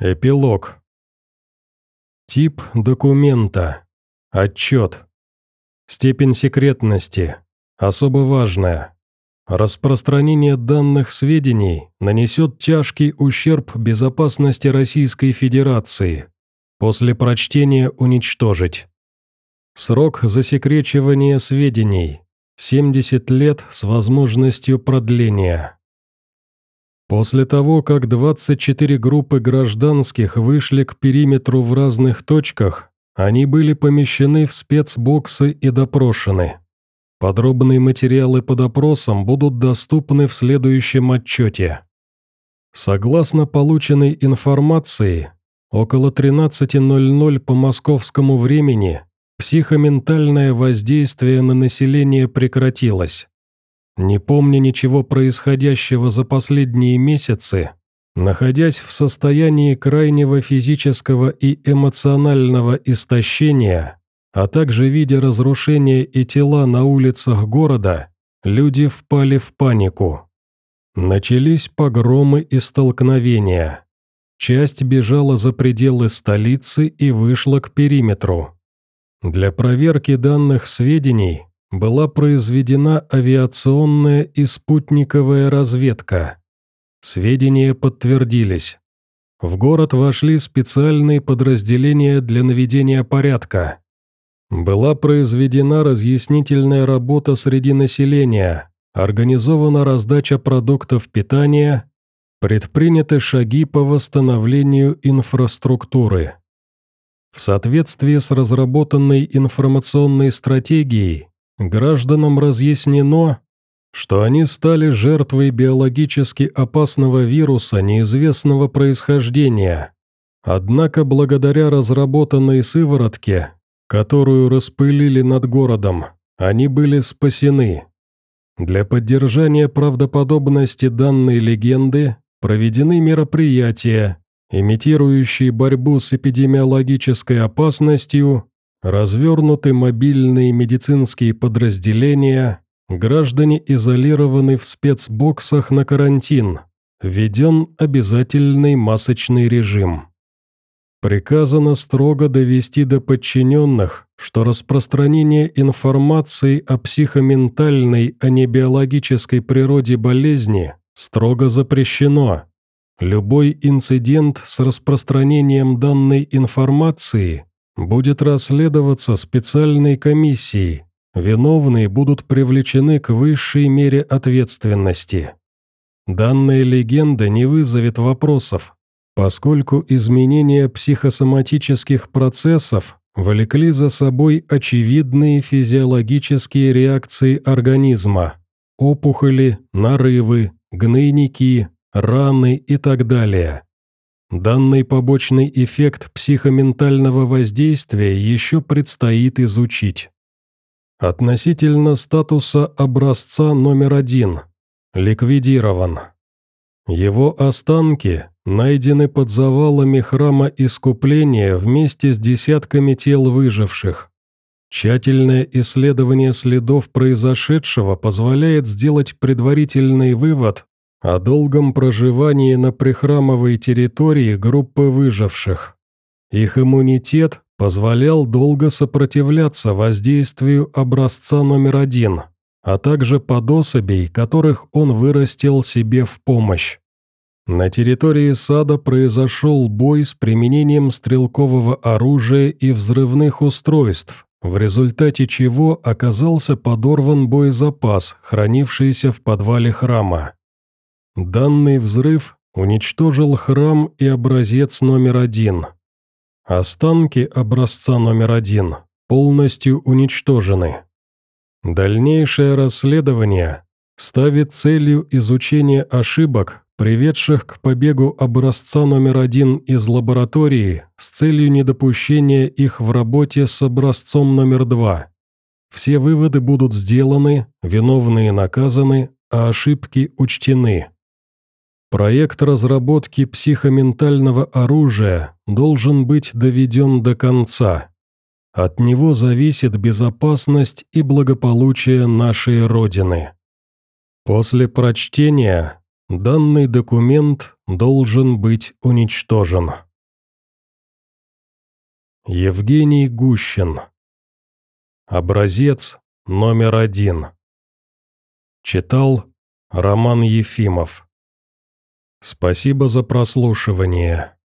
Эпилог. Тип документа. Отчет. Степень секретности. Особо важная. Распространение данных сведений нанесет тяжкий ущерб безопасности Российской Федерации. После прочтения уничтожить. Срок засекречивания сведений. 70 лет с возможностью продления. После того, как 24 группы гражданских вышли к периметру в разных точках, они были помещены в спецбоксы и допрошены. Подробные материалы по допросам будут доступны в следующем отчете. Согласно полученной информации, около 13.00 по московскому времени психоментальное воздействие на население прекратилось. Не помня ничего происходящего за последние месяцы, находясь в состоянии крайнего физического и эмоционального истощения, а также видя разрушения и тела на улицах города, люди впали в панику. Начались погромы и столкновения. Часть бежала за пределы столицы и вышла к периметру. Для проверки данных сведений была произведена авиационная и спутниковая разведка. Сведения подтвердились. В город вошли специальные подразделения для наведения порядка. Была произведена разъяснительная работа среди населения, организована раздача продуктов питания, предприняты шаги по восстановлению инфраструктуры. В соответствии с разработанной информационной стратегией, Гражданам разъяснено, что они стали жертвой биологически опасного вируса неизвестного происхождения. Однако благодаря разработанной сыворотке, которую распылили над городом, они были спасены. Для поддержания правдоподобности данной легенды проведены мероприятия, имитирующие борьбу с эпидемиологической опасностью Развернуты мобильные медицинские подразделения, граждане изолированы в спецбоксах на карантин, введен обязательный масочный режим. Приказано строго довести до подчиненных, что распространение информации о психоментальной, а не биологической природе болезни строго запрещено. Любой инцидент с распространением данной информации будет расследоваться специальной комиссией. Виновные будут привлечены к высшей мере ответственности. Данная легенда не вызовет вопросов, поскольку изменения психосоматических процессов влекли за собой очевидные физиологические реакции организма – опухоли, нарывы, гнойники, раны и так далее. Данный побочный эффект психоментального воздействия еще предстоит изучить. Относительно статуса образца номер один. Ликвидирован. Его останки найдены под завалами храма Искупления вместе с десятками тел выживших. Тщательное исследование следов произошедшего позволяет сделать предварительный вывод о долгом проживании на прихрамовой территории группы выживших. Их иммунитет позволял долго сопротивляться воздействию образца номер один, а также подособей, которых он вырастил себе в помощь. На территории сада произошел бой с применением стрелкового оружия и взрывных устройств, в результате чего оказался подорван боезапас, хранившийся в подвале храма. Данный взрыв уничтожил храм и образец номер один. Останки образца номер один полностью уничтожены. Дальнейшее расследование ставит целью изучения ошибок, приведших к побегу образца номер один из лаборатории с целью недопущения их в работе с образцом номер два. Все выводы будут сделаны, виновные наказаны, а ошибки учтены. Проект разработки психоментального оружия должен быть доведен до конца. От него зависит безопасность и благополучие нашей Родины. После прочтения данный документ должен быть уничтожен. Евгений Гущин. Образец номер один. Читал Роман Ефимов. Спасибо за прослушивание.